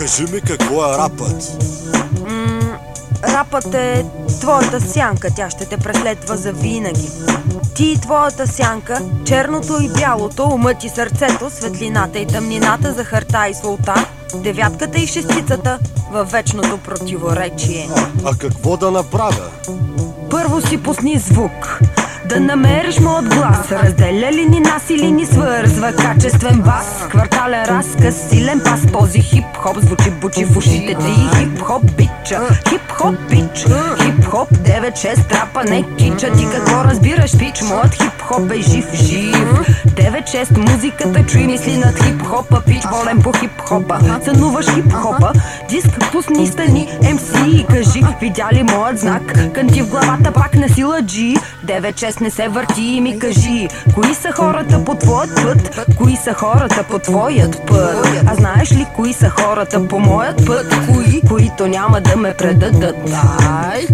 Кажи ми какво е рапът? Рапът е твоята сянка, тя ще те преследва за винаги. Ти и твоята сянка, черното и бялото, умът и сърцето, светлината и тъмнината, захарта и сволта, девятката и шестицата във вечното противоречие. А, а какво да направя? Първо си пусни звук, да намериш моят глас Разделя ли ни нас или ни свързва качествен бас Квартален разказ, силен пас. Този хип-хоп звучи бучи в ушите ти. Хип-хоп бича, хип-хоп бич Хип-хоп 9-6 трапа не кича. Ти какво разбираш пич? Моят хип-хоп е жив, жив. 9-6 музиката чуй мисли над хип-хопа. Пич болен по хип-хопа. Сънуваш хип-хопа. Диск пусни стани MC кажи. Видя ли моят знак? Кънти в главата пак на сила G. 9-6 не се върти и ми кажи. Кои са хората по твоят Кои са хората по твоят път? А знаеш ли кои са хората по моят път? Кои? Които няма да ме предадат Ай!